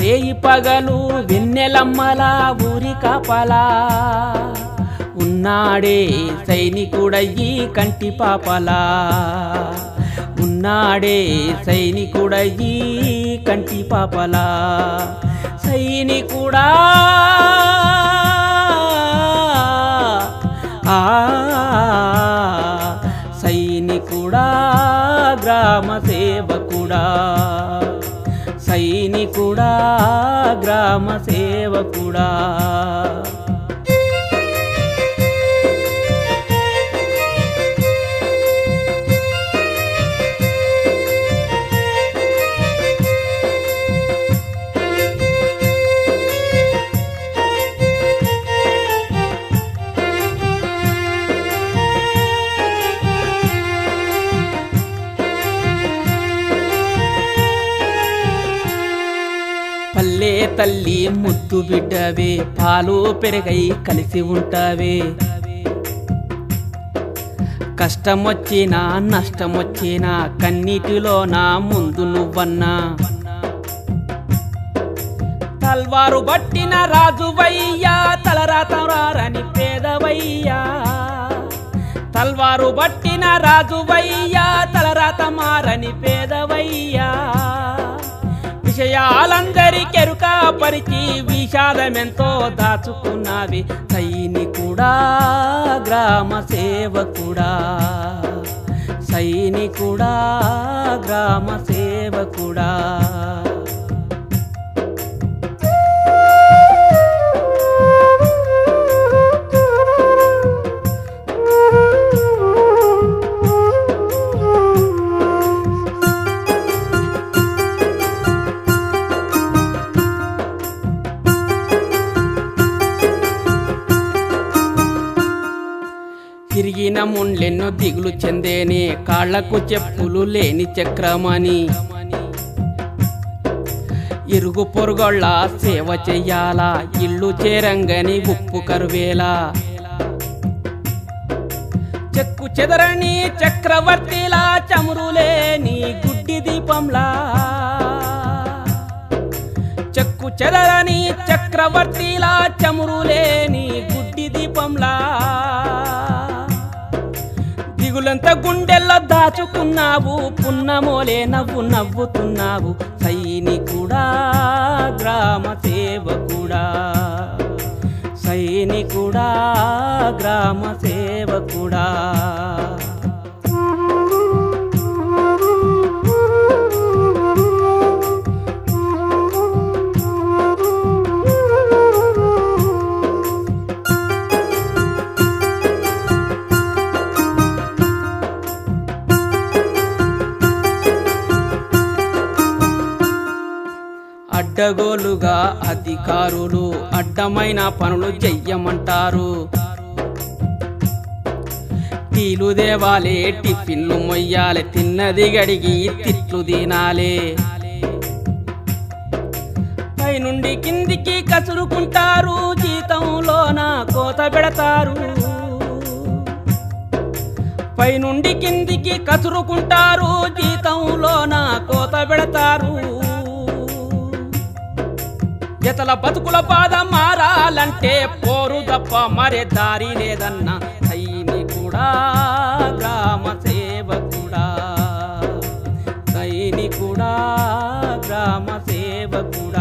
రేయి పగలు వెన్నెలమ్మలా ఊరి కాపలా. ఉన్నాడే సైనికుడయ్యి కంటి పాపలా. ఉన్నాడే సైనికుడయ్యి కంటి పాపలా. సైనికుడా! ఆ సైనికుడా! గ్రామ సేవకుడా. సైనికుడా! గ్రామ సేవకుడా. తల్లి ముద్దు బిడ్డవే పాలు పెరగై కలిసి ఉంటావే. కష్టమొచ్చినా నష్టమొచ్చినా కన్నీటిలో నా ముందు నువ్వన్నా. తల్వారు బట్టిన రాజువయ్యా తలరాతరారని పేదవయ్యా. తల్వారు బట్టిన రాజువయ్యా తలరాతమారని పేదవయ్యా. విషయాలందరికీ పరిచి విషాదమెంతో దాచుకున్నావి సైనికుడా గ్రామ సేవకుడా? సైనికుడా గ్రామ సేవకుడా? తిరిగిన ముండ్లెన్నో దిగులు చెందేనే కాళ్ళకు చెప్పులు లేని చక్రమని ఇరుగు పొరుగొళ్ళ సేవ చెయ్యాలా ఇల్లు చేరంగని ఉప్పు కరువేలా. చెక్కు చెదరని చక్రవర్తిలా చమురులేని గుడ్డి దీపంలా. చెక్కు చెదరని చక్రవర్తిలా చమురులేని గుడ్డి దీపంలా. దిగులంత గుండెల్లో దాచుకున్నావు. పున్నమోలే నవ్వు నవ్వుతున్నావు. సైనికుడా గ్రామ సేవకుడా. సైనికుడా గ్రామ సేవకుడా. అడ్డగోలుగా అధికారులు అడ్డమైన పనులు చెయ్యమంటారు. టీలు దేవాలే టిఫిన్లు మొయ్యాలి తిన్నది గడిగి తిట్లు తినాలే. పైనుండి కిందికి కసురుకుంటారు జీతంలోన కోత పెడతారు. పైనుండి కిందికి కసురుకుంటారు జీతంలో పేదల బతుకుల బాధ మారాలంటే పోరు తప్ప మరే దారి లేదన్న కూడా గ్రామ తైలి కూడా గ్రామ సేవకుడా.